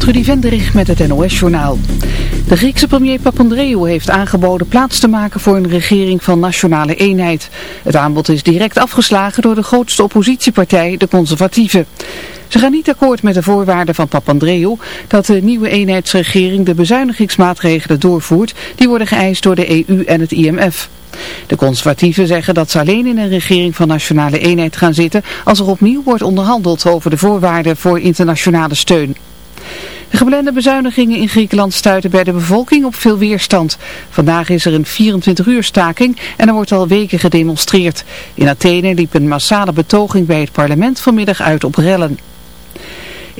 Trudy Venderich met het NOS-journaal. De Griekse premier Papandreou heeft aangeboden plaats te maken voor een regering van nationale eenheid. Het aanbod is direct afgeslagen door de grootste oppositiepartij, de conservatieven. Ze gaan niet akkoord met de voorwaarden van Papandreou dat de nieuwe eenheidsregering de bezuinigingsmaatregelen doorvoert die worden geëist door de EU en het IMF. De conservatieven zeggen dat ze alleen in een regering van nationale eenheid gaan zitten als er opnieuw wordt onderhandeld over de voorwaarden voor internationale steun. De bezuinigingen in Griekenland stuiten bij de bevolking op veel weerstand. Vandaag is er een 24 uur staking en er wordt al weken gedemonstreerd. In Athene liep een massale betoging bij het parlement vanmiddag uit op rellen.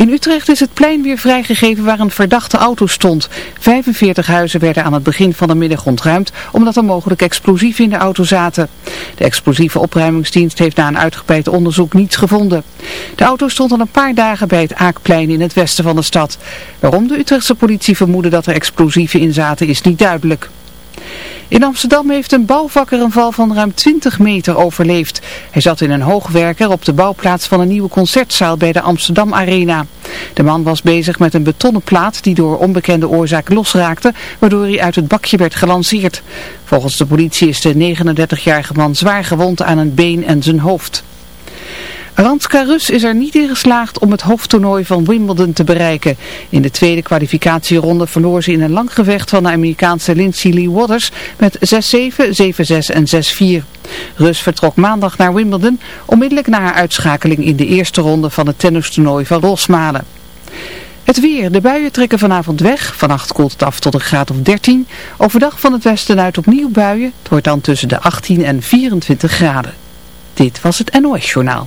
In Utrecht is het plein weer vrijgegeven waar een verdachte auto stond. 45 huizen werden aan het begin van de middag ontruimd omdat er mogelijk explosieven in de auto zaten. De explosieve opruimingsdienst heeft na een uitgebreid onderzoek niets gevonden. De auto stond al een paar dagen bij het Aakplein in het westen van de stad. Waarom de Utrechtse politie vermoedde dat er explosieven in zaten is niet duidelijk. In Amsterdam heeft een bouwvakker een val van ruim 20 meter overleefd. Hij zat in een hoogwerker op de bouwplaats van een nieuwe concertzaal bij de Amsterdam Arena. De man was bezig met een betonnen plaat die door onbekende oorzaak losraakte, waardoor hij uit het bakje werd gelanceerd. Volgens de politie is de 39-jarige man zwaar gewond aan een been en zijn hoofd. Rus is er niet in geslaagd om het hoofdtoernooi van Wimbledon te bereiken. In de tweede kwalificatieronde verloor ze in een lang gevecht van de Amerikaanse Lindsay Lee Waters met 6-7, 7-6 en 6-4. Rus vertrok maandag naar Wimbledon, onmiddellijk na haar uitschakeling in de eerste ronde van het tennistoernooi van Rosmalen. Het weer. De buien trekken vanavond weg. Vannacht koelt het af tot een graad of 13. Overdag van het westen uit opnieuw buien. Het wordt dan tussen de 18 en 24 graden. Dit was het NOS Journaal.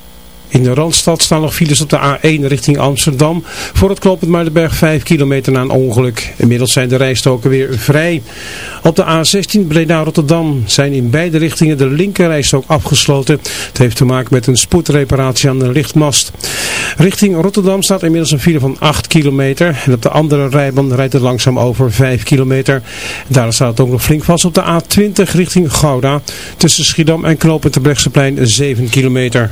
In de Randstad staan nog files op de A1 richting Amsterdam. Voor het knooppunt Muidenberg 5 kilometer na een ongeluk. Inmiddels zijn de rijstoken weer vrij. Op de A16 Breda-Rotterdam zijn in beide richtingen de linkerrijstok afgesloten. Het heeft te maken met een spoedreparatie aan de lichtmast. Richting Rotterdam staat inmiddels een file van 8 kilometer. En op de andere rijbaan rijdt het langzaam over 5 kilometer. Daar staat het ook nog flink vast op de A20 richting Gouda. Tussen Schiedam en knooppunt Terbrechtseplein 7 kilometer.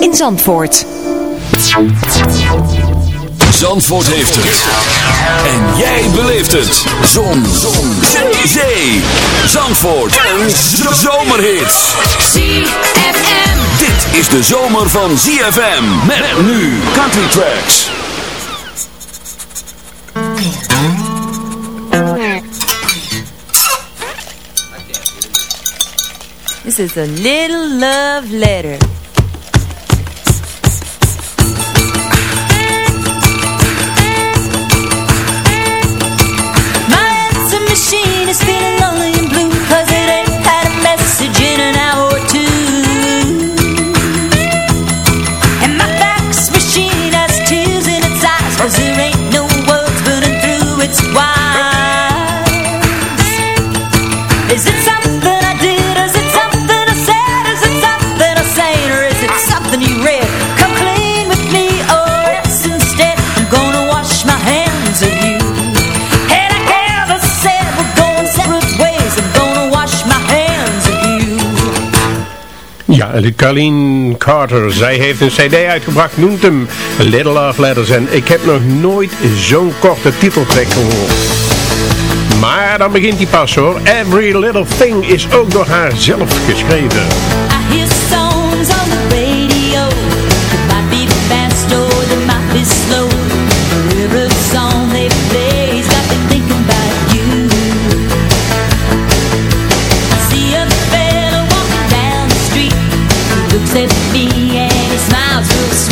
in Zandvoort. Zandvoort heeft het. En jij beleeft het. Zon. Zon. Zee. Zandvoort. En zomerhits. ZFM. Dit is de zomer van ZFM. Met nu Country Tracks. This is a little love letter. Eh, ja, Colleen Carter. Zij heeft een cd uitgebracht, noemt hem Little Love Letters. En ik heb nog nooit zo'n korte titeltrek gehoord. Maar dan begint die pas hoor. Every Little Thing is ook door haar zelf geschreven. lips die be? Any smiles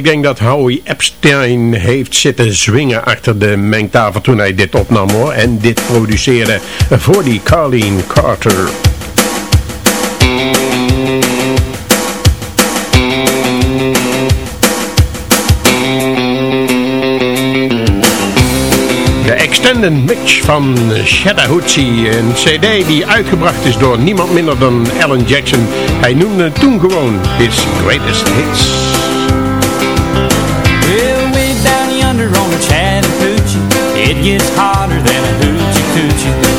ik denk dat Howie Epstein heeft zitten zwingen achter de mengtafel toen hij dit opnam hoor. En dit produceerde voor die Carleen Carter. De Extended Mix van Chattahoochee. Een cd die uitgebracht is door niemand minder dan Alan Jackson. Hij noemde toen gewoon his greatest hits. It gets hotter than a hoochie coochie.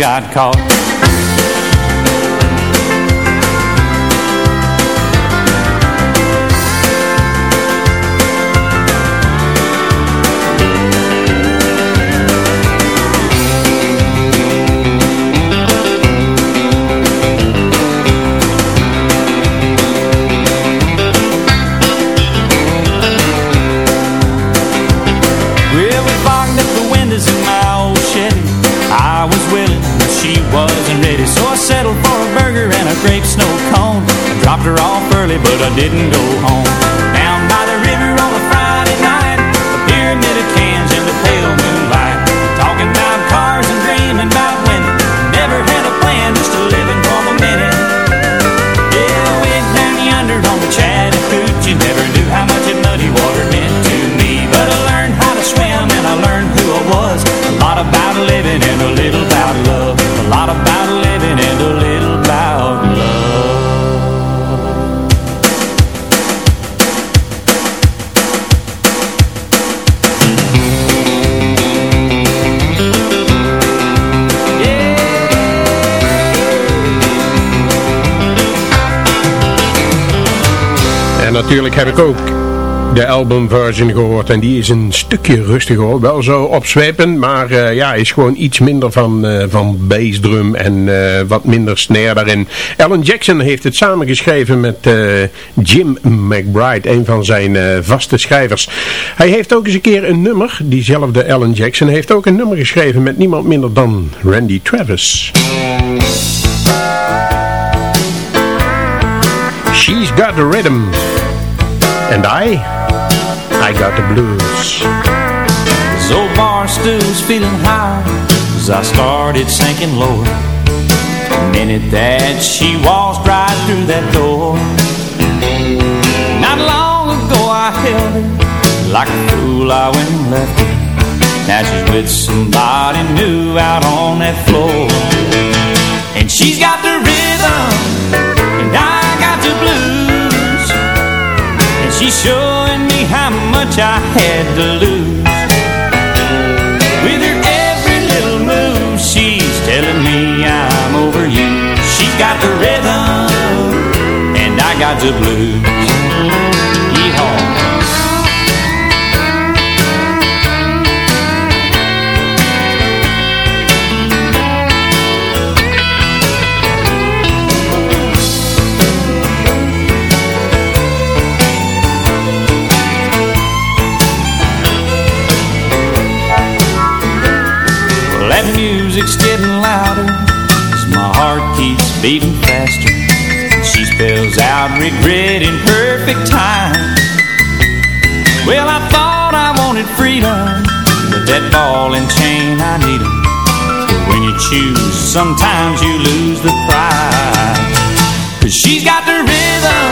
Got caught but I didn't go home natuurlijk heb ik ook de albumversion gehoord. En die is een stukje rustiger hoor. Wel zo opzwepend, maar eh, ja, is gewoon iets minder van, eh, van bassdrum en eh, wat minder snare daarin. Alan Jackson heeft het samengeschreven met Jim McBride, een van zijn vaste schrijvers. Hij heeft ook eens een keer een nummer, diezelfde Alan Jackson, heeft ook een nummer geschreven met niemand minder dan Randy Travis. She's got the rhythm. And I, I got the blues. This old bar stool's feeling high As I started sinking lower. The minute that she walked right through that door. Not long ago I held her Like a fool I went and left her. Now she's with somebody new out on that floor. And she's got the rhythm And I got the blues she's showing me how much I had to lose. With her every little move She's telling me I'm over you. She's got the rhythm And I got the blues choose, sometimes you lose the prize Cause she's got the rhythm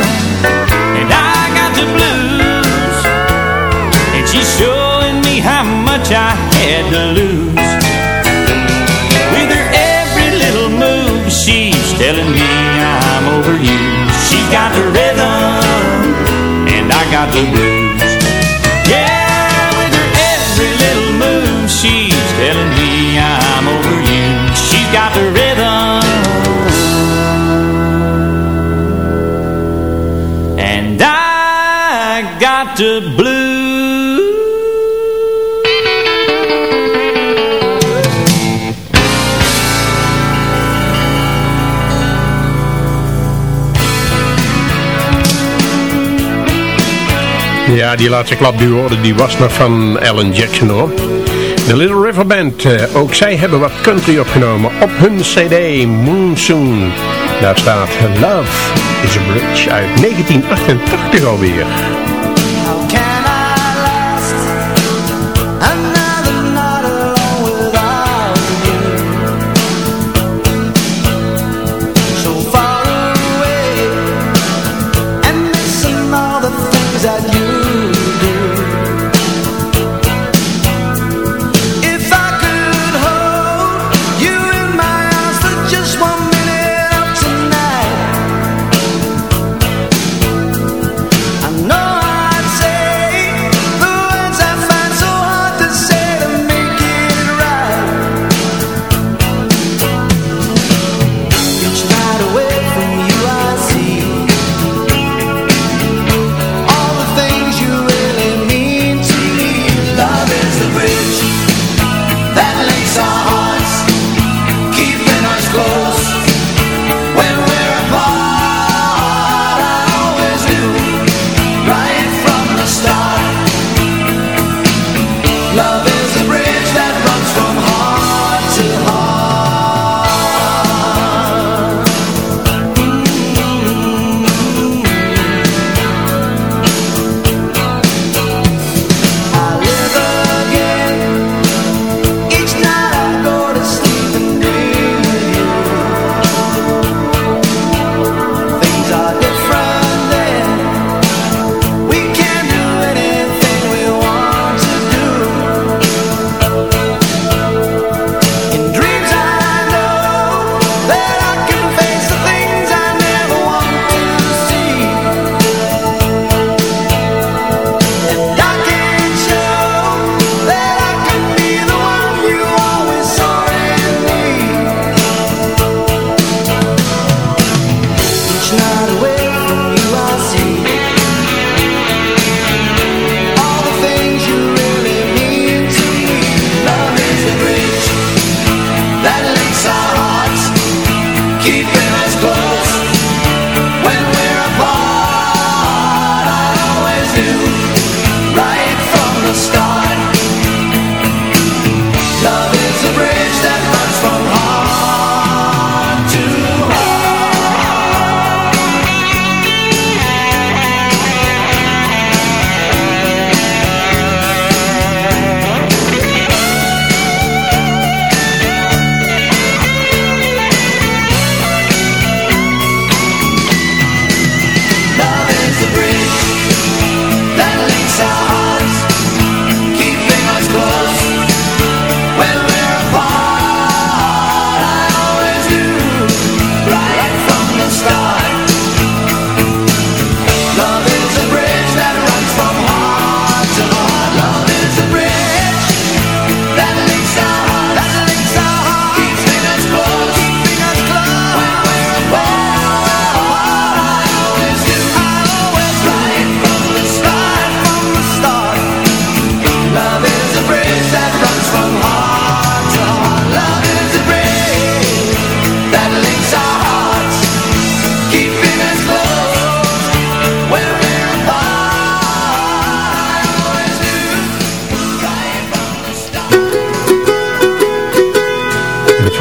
And I got the blues. And she's showing me how much I had to lose. With her every little move She's telling me I'm over you She's got the rhythm And I got the blues. Yeah, with her every little move She's telling me the blue Ja, die laatste klap die was nog van Alan Jackson hoor. De Little River Band, eh, ook zij hebben wat country opgenomen op hun cd Moonsoon. Daar staat Love is a Bridge uit 1988 alweer.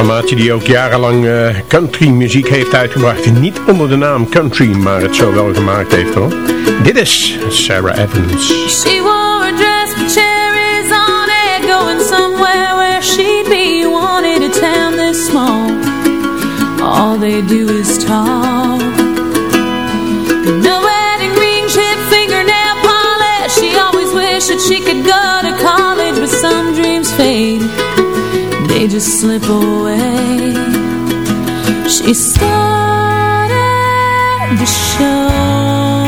maatje die ook jarenlang uh, country muziek heeft uitgebracht. Niet onder de naam country, maar het zo wel gemaakt heeft hoor. Dit is Sarah Evans. She wore a dress with cherries on it. Going somewhere where she'd be wanted. A town this small. All they do is talk. just slip away. She started the show.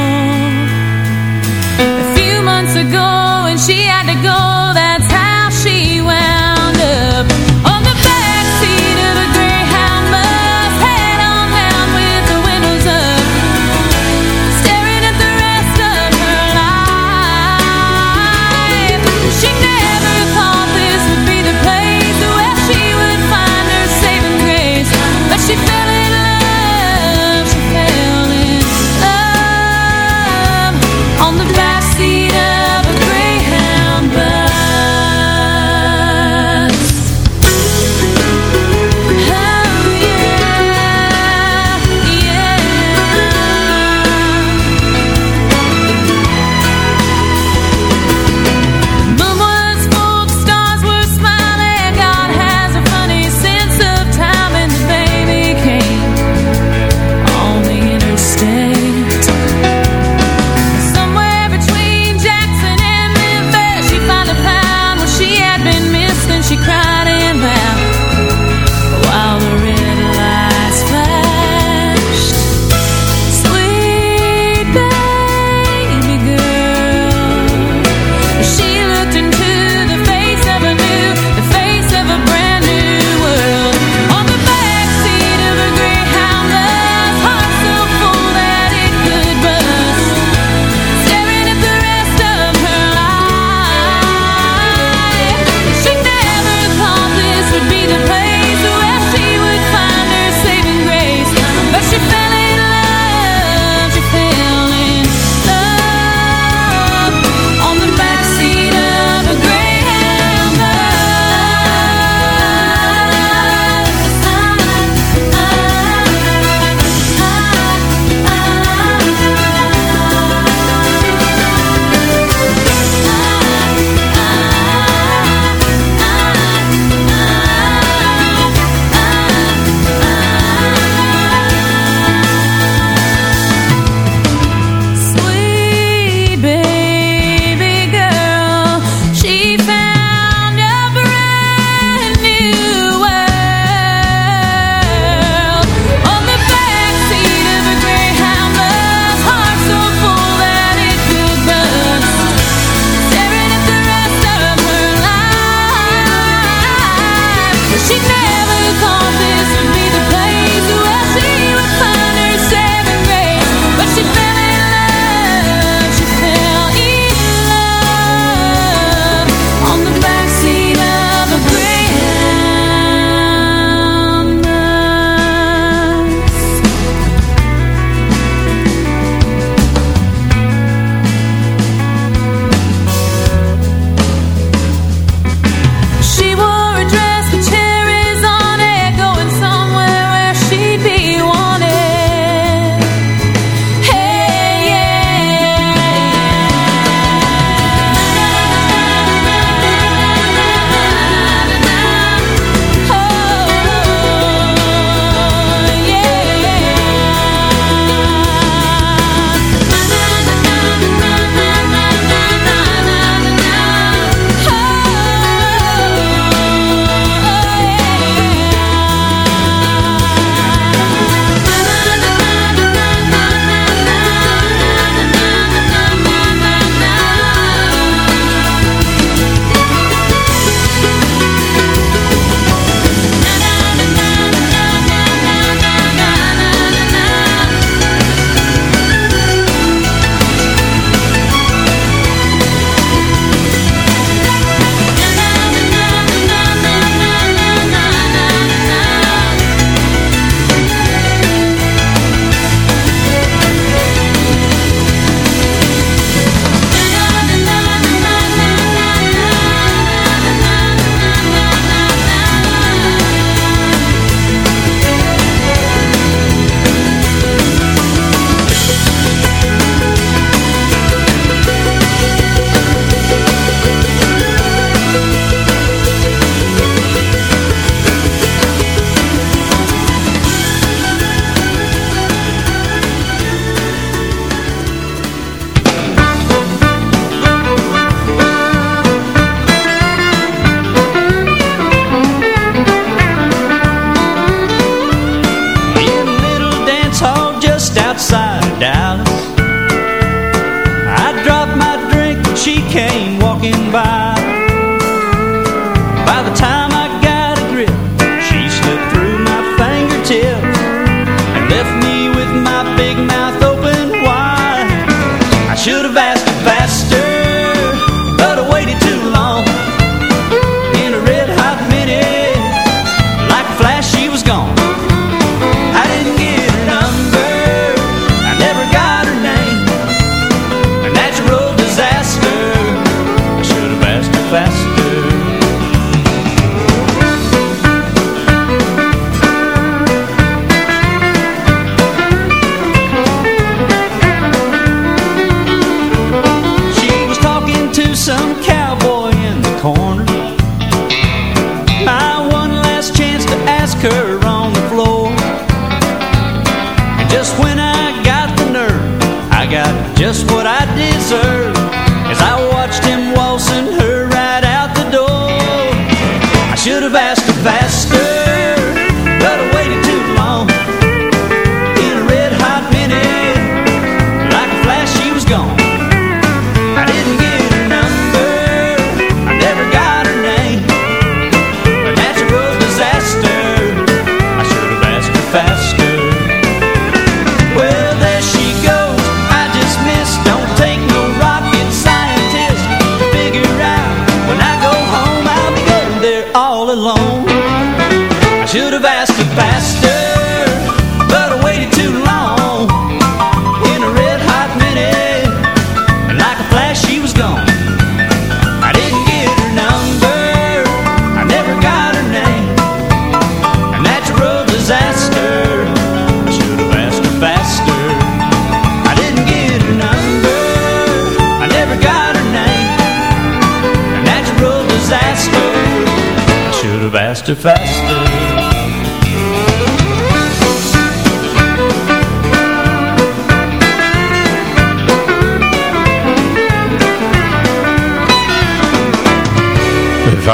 to fast.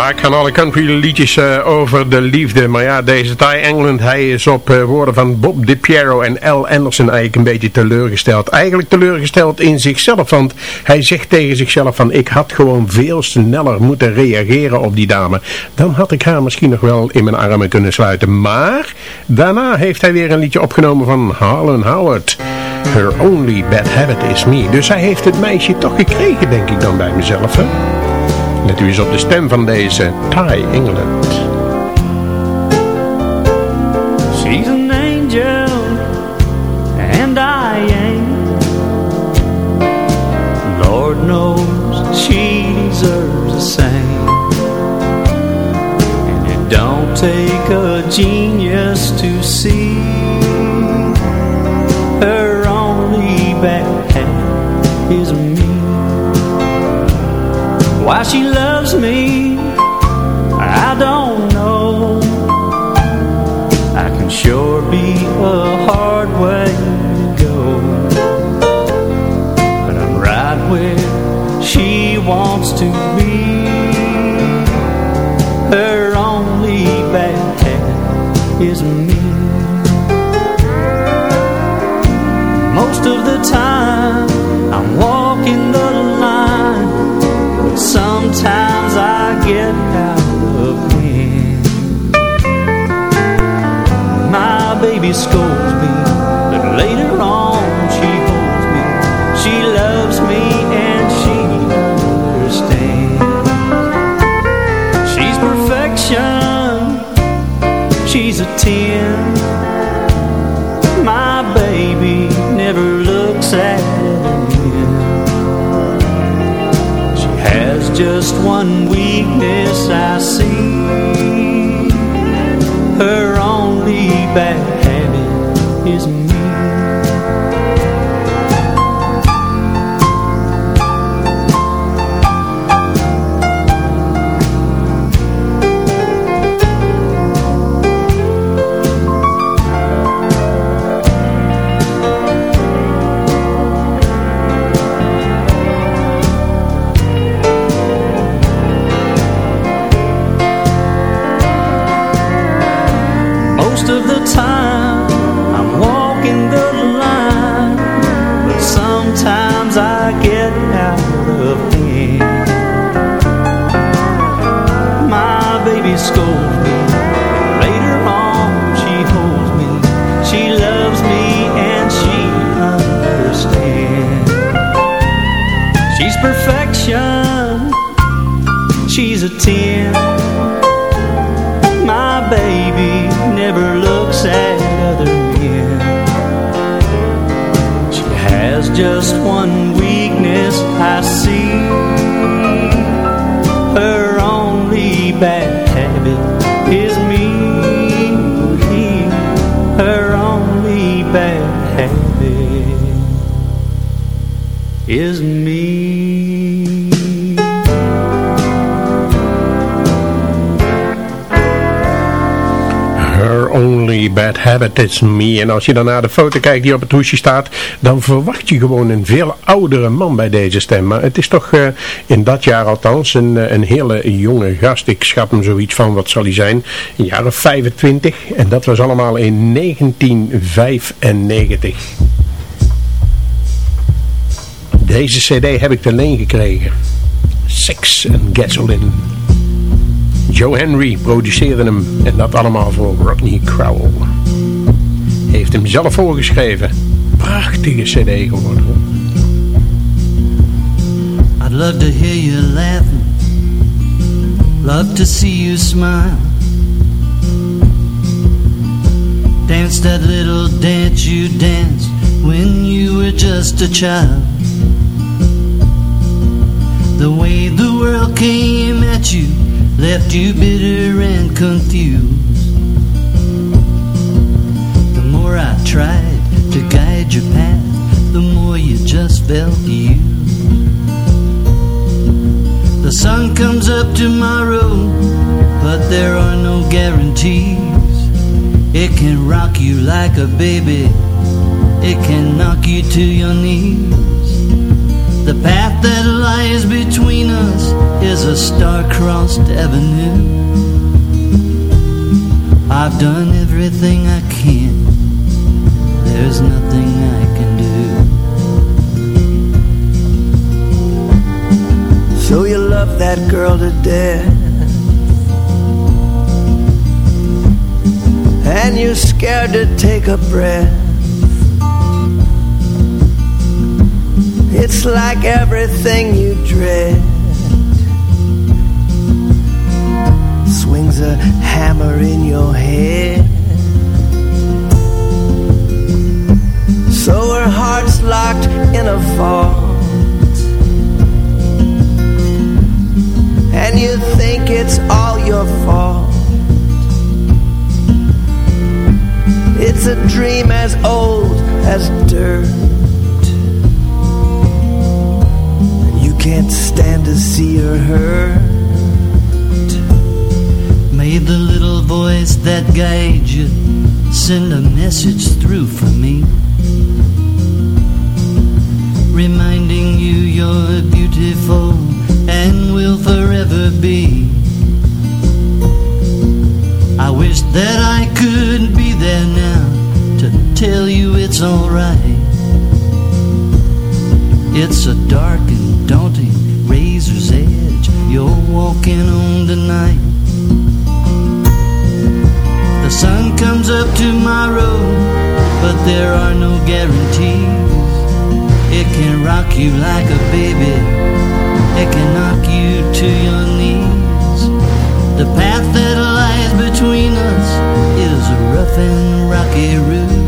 Vaak gaan alle country liedjes eh, over de liefde. Maar ja, deze Ty England, hij is op eh, woorden van Bob DiPiero en Al Anderson eigenlijk een beetje teleurgesteld. Eigenlijk teleurgesteld in zichzelf, want hij zegt tegen zichzelf van ik had gewoon veel sneller moeten reageren op die dame. Dan had ik haar misschien nog wel in mijn armen kunnen sluiten. Maar daarna heeft hij weer een liedje opgenomen van Harlan Howard. Her only bad habit is me. Dus hij heeft het meisje toch gekregen, denk ik dan bij mezelf, hè? Let u eens op de stem van deze Ty England. Why she loves me, I don't know. I can sure be a hard way to go. But I'm right where she wants to be. Her only bad habit is me. Most of the time, just one weakness I see. Just one weakness I see. Her only bad habit is me. Her only bad habit is me bad habit is me. En als je dan naar de foto kijkt die op het hoesje staat, dan verwacht je gewoon een veel oudere man bij deze stem. Maar het is toch uh, in dat jaar althans een, uh, een hele jonge gast. Ik schat hem zoiets van, wat zal hij zijn, een jaar of 25. En dat was allemaal in 1995. Deze cd heb ik te leen gekregen. Sex and Gasoline. Joe Henry produceerde hem en dat allemaal voor Rodney Crowell. Heeft hem zelf voorgeschreven. Prachtige cd geworden. I'd love to hear you laughing. Love to see you smile. Dance that little dance you danced when you were just a child. The way the world came at you left you bitter and confused. The more I tried to guide your path, the more you just felt used. The sun comes up tomorrow, but there are no guarantees. It can rock you like a baby, it can knock you to your knees. The path that lies between us is a star-crossed avenue. I've done everything I can. There's nothing I can do. So you love that girl to death And you're scared to take a breath It's like everything you dread. Swings a hammer in your head. So her heart's locked in a vault. And you think it's all your fault. It's a dream as old as dirt can't stand to see her hurt. May the little voice that guides you send a message through for me. Reminding you you're beautiful and will forever be. I wish that I could be there now to tell you it's alright. It's a dark and daunting razor's edge you're walking on tonight. The sun comes up tomorrow, but there are no guarantees. It can rock you like a baby, it can knock you to your knees. The path that lies between us is a rough and rocky route.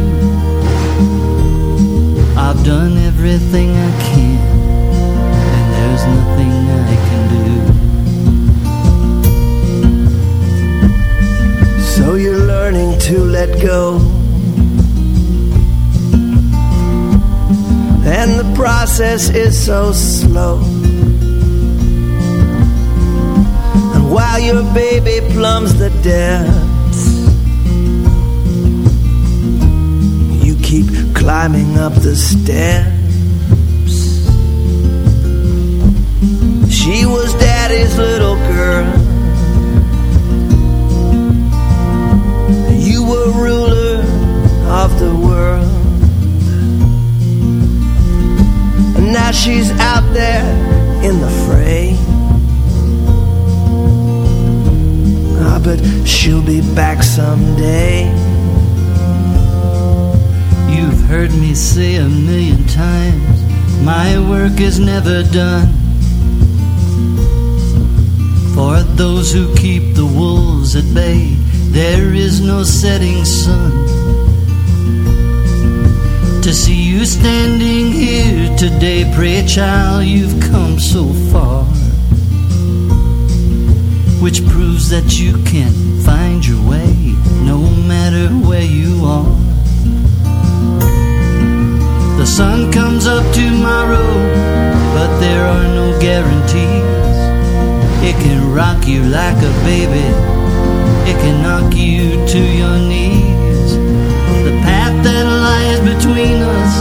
Done everything I can, and there's nothing I can do. So you're learning to let go And the process is so slow And while your baby plumbs the depths climbing up the steps. She was daddy's little girl. You were ruler of the world. And now she's out there in the fray. Ah, but she'll be back someday heard me say a million times, my work is never done. For those who keep the wolves at bay, there is no setting sun. To see you standing here today, pray child, you've come so far. Which proves that you can find your way, no matter where you are sun comes up tomorrow, but there are no guarantees. It can rock you like a baby, it can knock you to your knees. The path that lies between us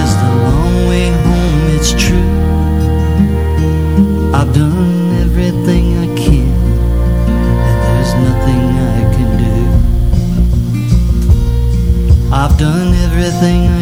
is the long way home, it's true. I've done everything I can, and there's nothing I can do. I've done everything I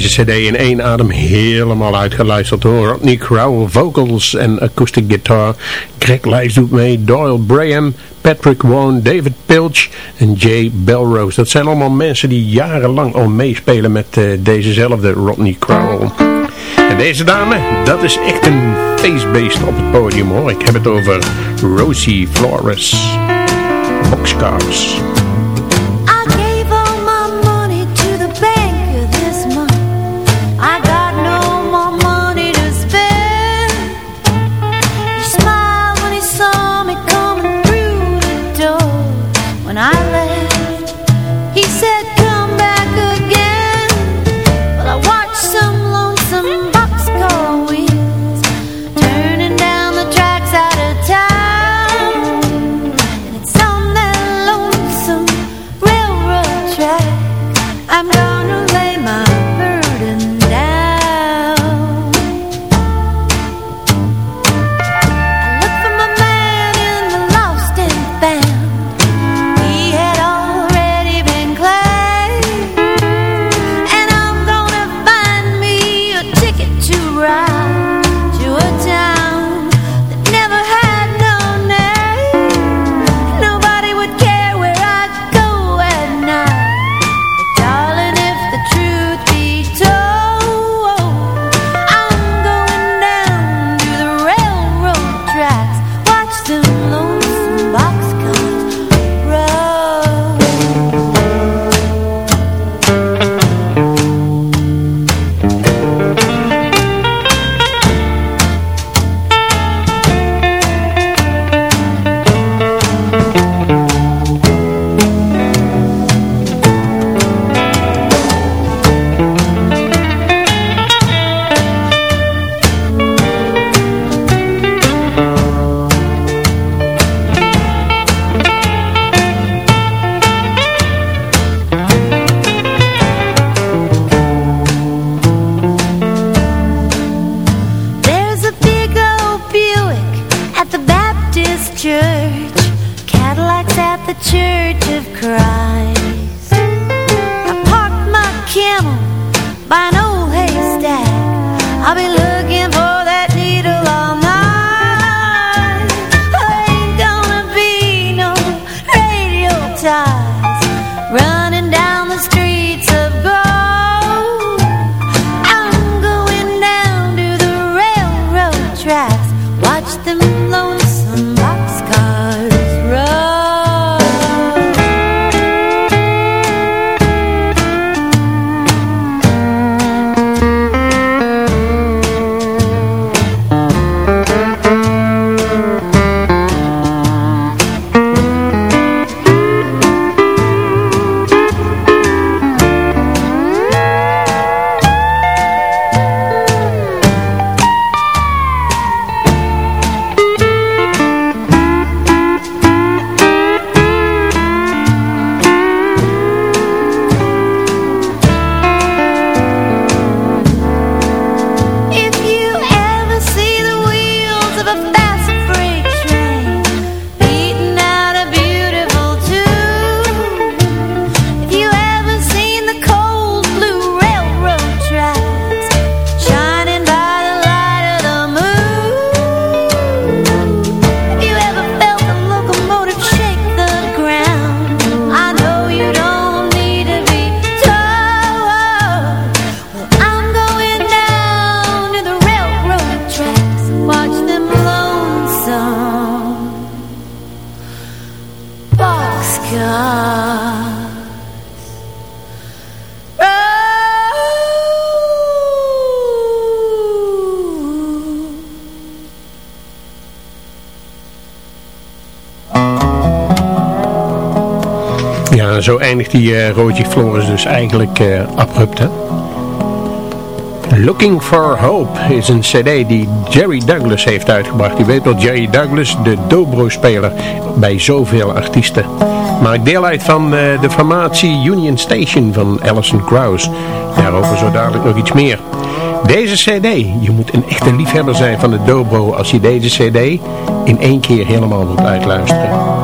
deze cd in één adem helemaal uitgeluisterd door Rodney Crowell, vocals en acoustic guitar. Greg Lives doet mee, Doyle Braham, Patrick Wone, David Pilch en Jay Belrose. Dat zijn allemaal mensen die jarenlang al meespelen met eh, dezezelfde Rodney Crowell. En deze dame, dat is echt een feestbeest op het podium hoor. Ik heb het over Rosie Flores. Boxcars. Zo eindigt die uh, Flores dus eigenlijk uh, abrupt, hè? Looking for Hope is een cd die Jerry Douglas heeft uitgebracht. Je weet wel, Jerry Douglas, de dobro-speler bij zoveel artiesten. Maakt deel uit van uh, de formatie Union Station van Alison Krauss. Daarover zo dadelijk nog iets meer. Deze cd, je moet een echte liefhebber zijn van de dobro als je deze cd in één keer helemaal wilt uitluisteren.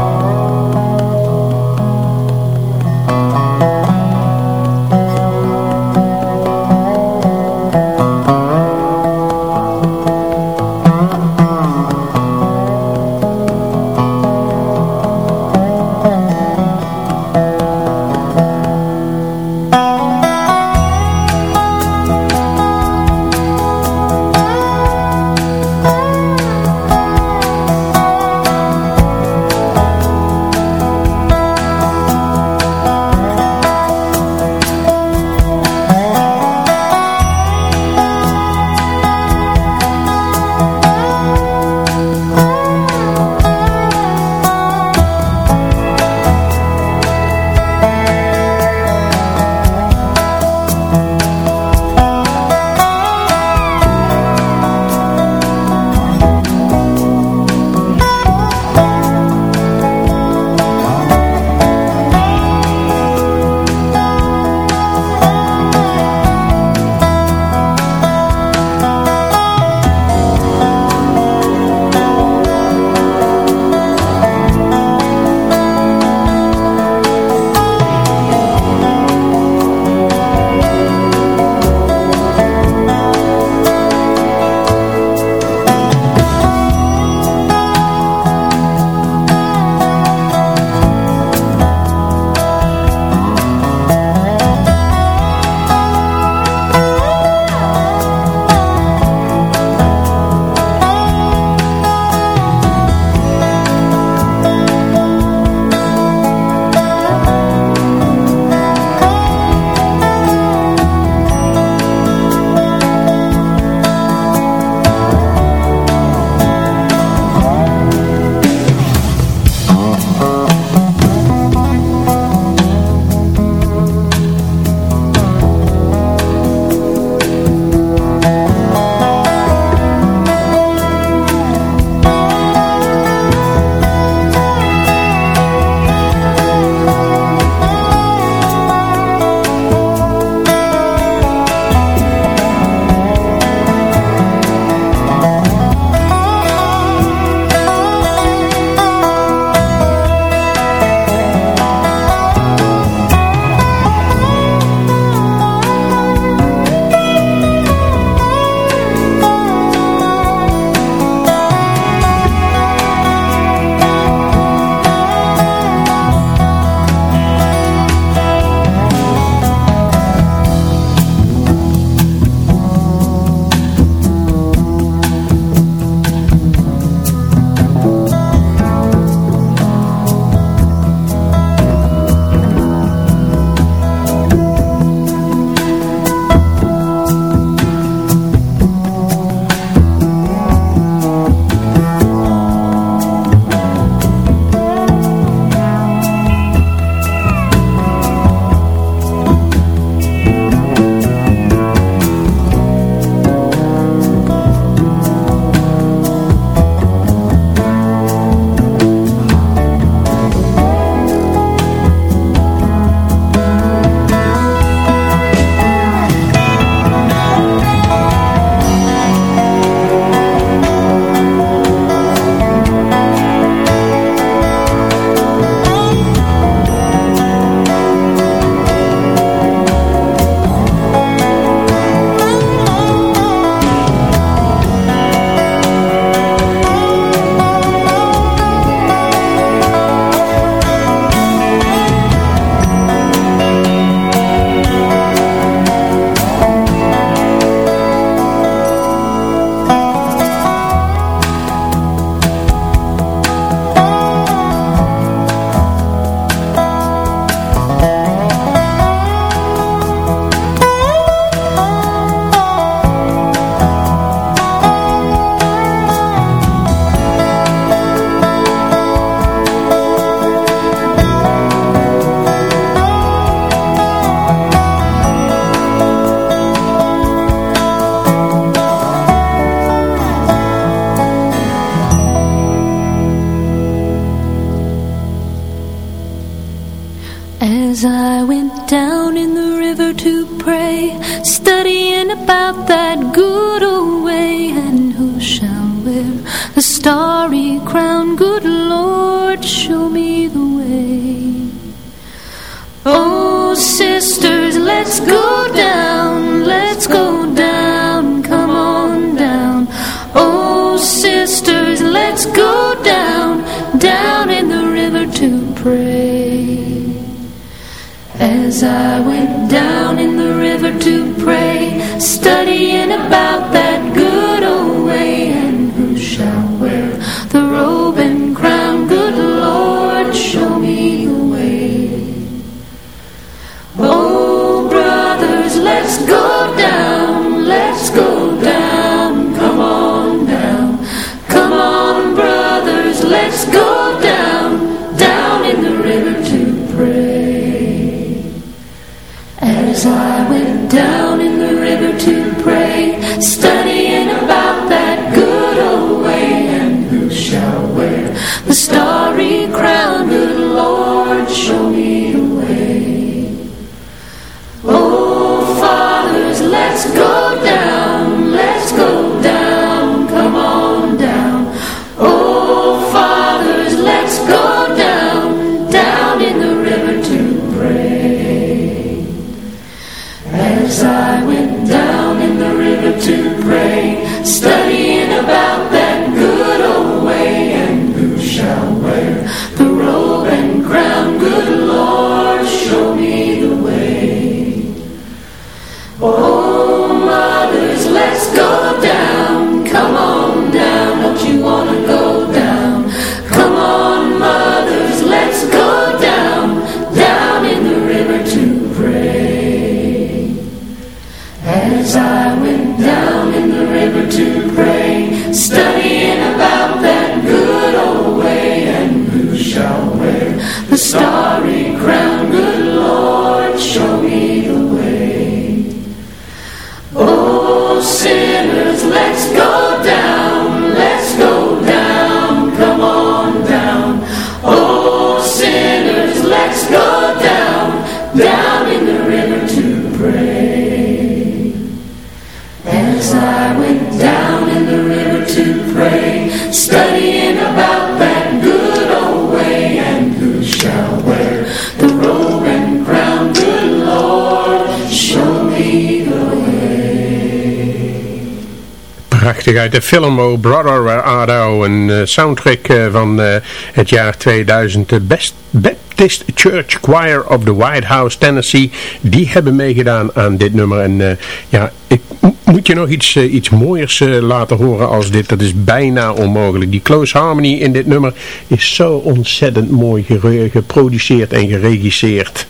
uit de film O Brother Ardo, een eh, soundtrack eh, van eh, het jaar 2000, de Best Baptist Church Choir of the White House, Tennessee. Die hebben meegedaan aan dit nummer. En ja, ik moet je nog iets, iets mooiers laten horen als dit. Dat is bijna onmogelijk. Die close harmony in dit nummer is zo ontzettend mooi geproduceerd en geregisseerd.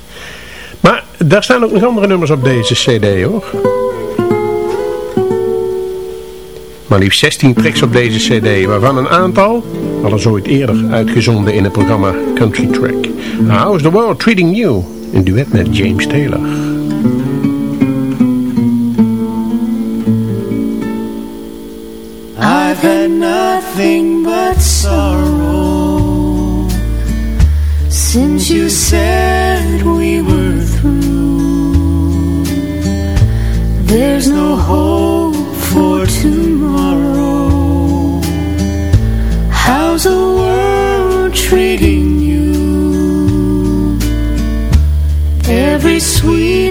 Maar daar staan ook nog andere nummers op deze cd hoor. Maar liefst 16 tracks op deze cd, waarvan een aantal al eens eerder uitgezonden in het programma Country Track. How's the World Treating You? Een duet met James Taylor. I've had nothing but sorrow Since you said we were through There's no hope for tomorrow How's the world treating you? Every sweet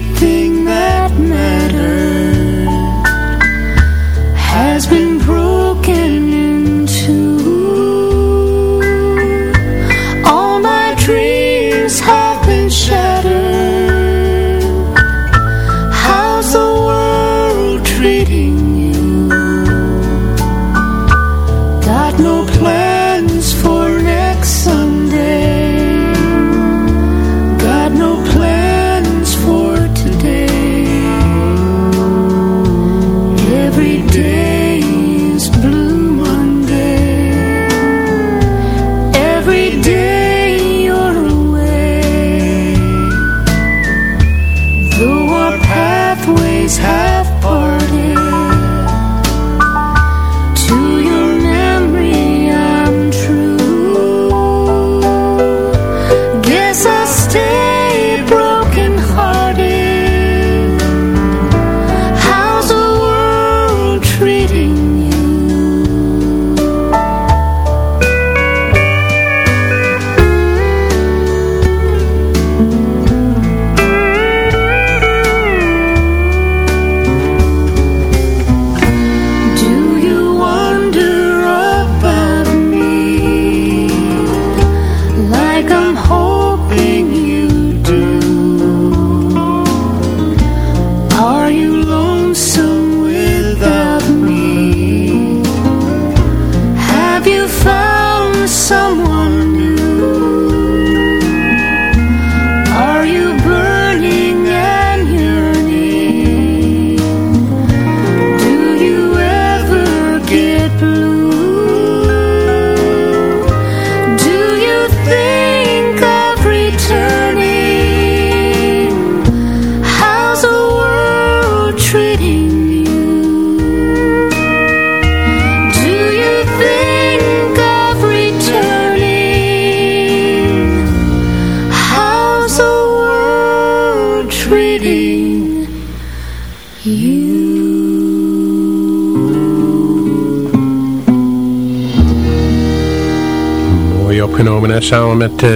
met eh,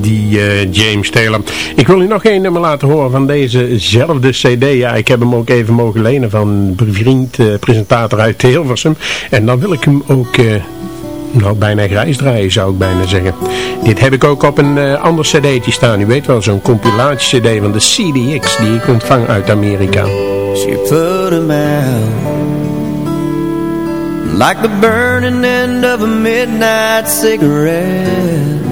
die eh, James Taylor. Ik wil u nog één nummer laten horen van dezezelfde cd. Ja, ik heb hem ook even mogen lenen van een vriend, eh, presentator uit Hilversum. En dan wil ik hem ook... nou, bijna grijs draaien zou ik bijna zeggen. Dit heb ik ook op een ander cd'tje staan. U weet wel, zo'n compilatie cd van de CDX die ik ontvang uit Amerika. She put him out Like the burning end of a midnight cigarette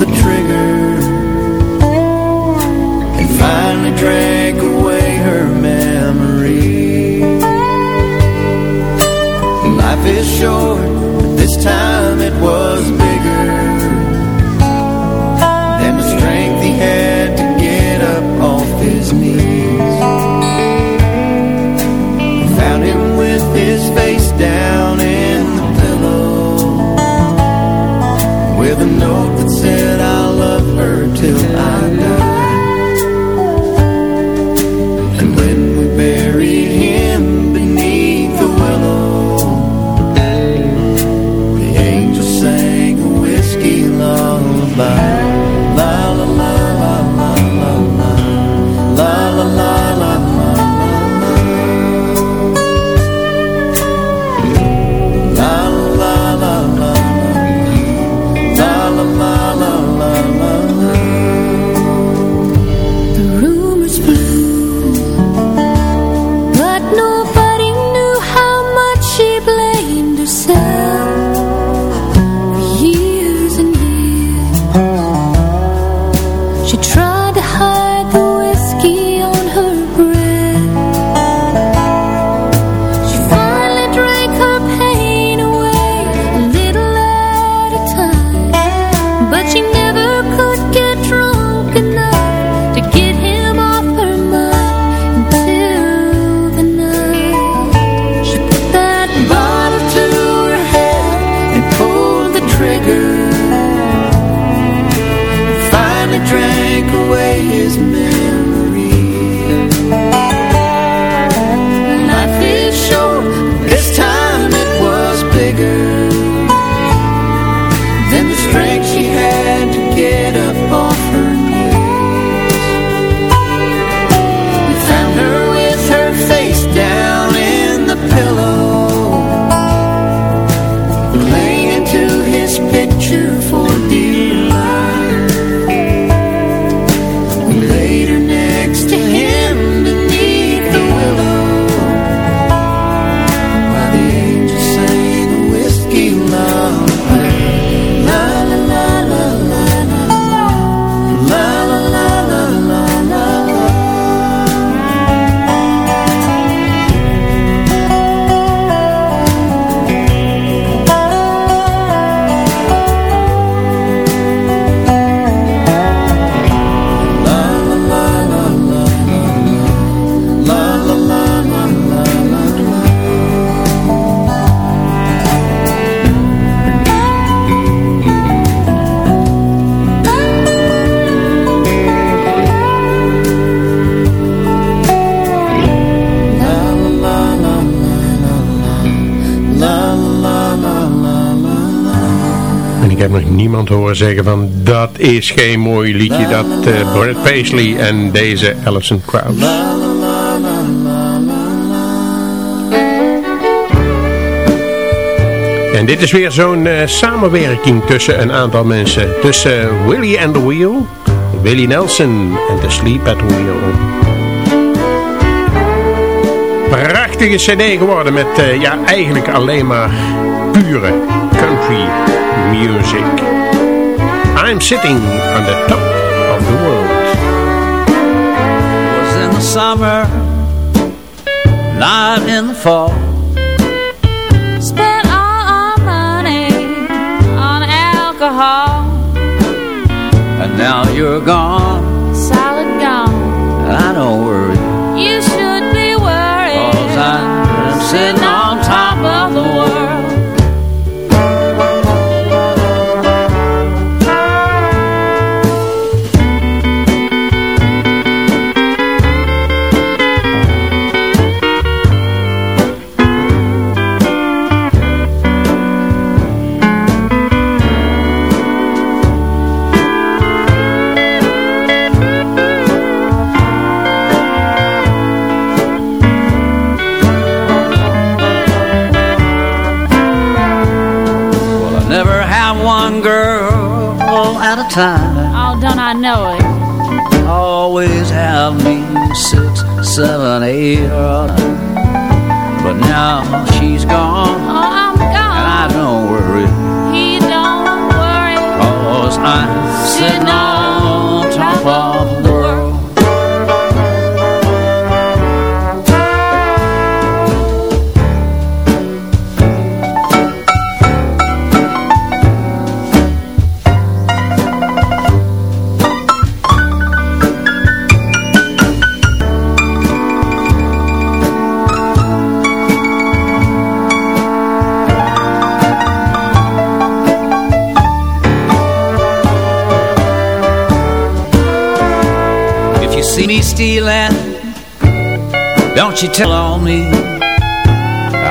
the trigger And finally drank away her memory Life is short, but this time it was till I heb nog niemand horen zeggen van dat is geen mooi liedje. Dat eh Brad Paisley en deze Alison Krauss. En dit is weer zo'n eh, samenwerking tussen een aantal mensen. Tussen Willie and the Wheel, Willie Nelson en The Sleep at the Wheel. Prachtige cd geworden met eh, ja, eigenlijk alleen maar pure country music. I'm sitting on the top of the world. Was in the summer, not in the fall. Spent all our money on alcohol. And now you're gone, time. Oh, don't I know it? Always have me six, seven, eight, or nine. But now she's gone, Oh, I'm gone. and. I don't worry, He don't worry. cause I'm sitting on stealing, don't you tell on me.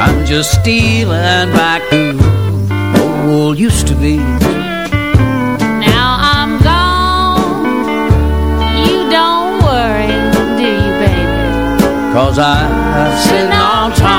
I'm just stealing back who old used to be. Now I'm gone. You don't worry, do you, baby? Cause I'm sitting on top